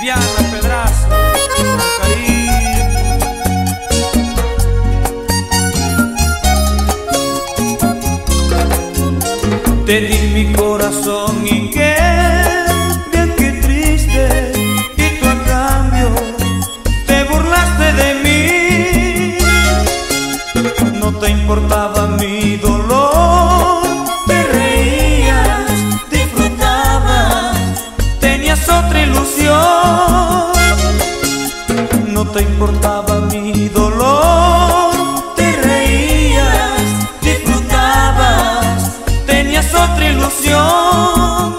Viviana Te di mi corazón y qué, bien qué triste, y tú a cambio te burlaste de mí. No te importa te importaba mi dolor, te reías, disfrutabas, tenías otra ilusión.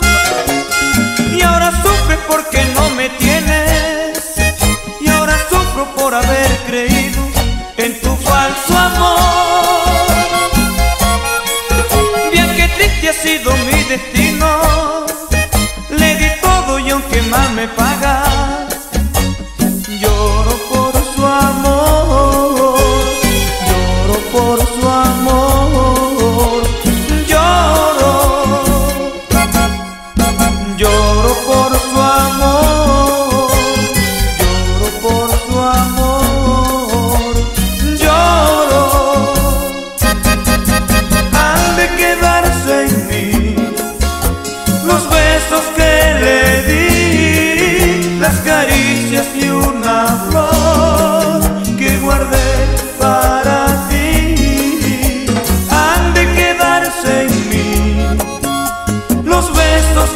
Y ahora sufres porque no me tienes, y ahora sufro por haber creído en tu falso amor. Bien que triste ha sido mi destino, le di todo y aunque más me pagas.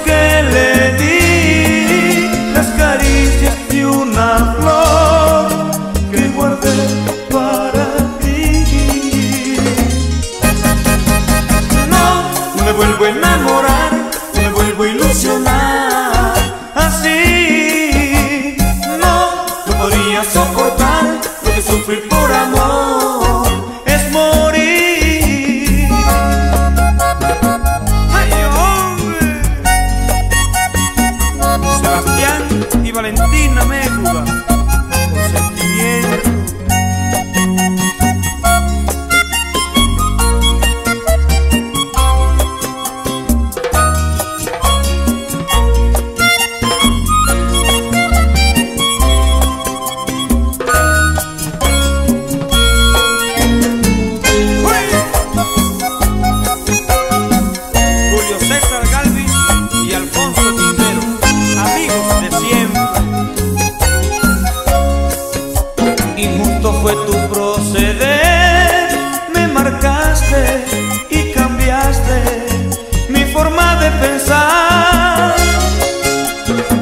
Que le di, las caricias y una flor que guardé para ti. No, me vuelvo a enamorar, me vuelvo a ilusionar. Así, no, no podría soportar lo que sufrir por amor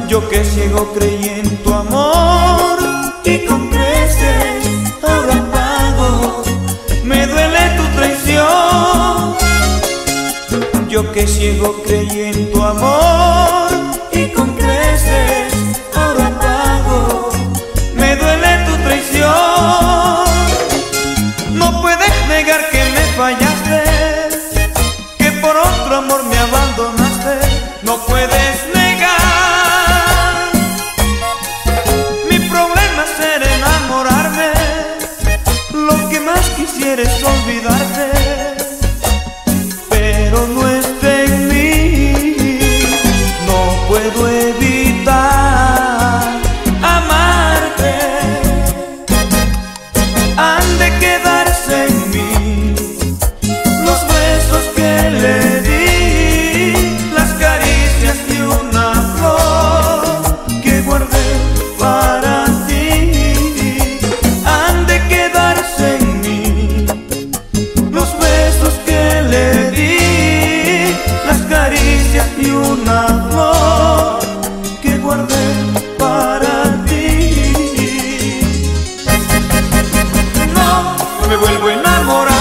Yo que ciego creí en tu amor y con creces ahora pago, me duele tu traición. Yo que ciego creí en tu amor y con creces ahora pago, me duele tu traición. No puedes negar que me fallaste, que por otro amor me abandonaste. No puedes negar. Mi problema es ser enamorarme, lo que más quisiera es olvidarte pero no está en mí. No puedo evitar me vuelvo a enamorar.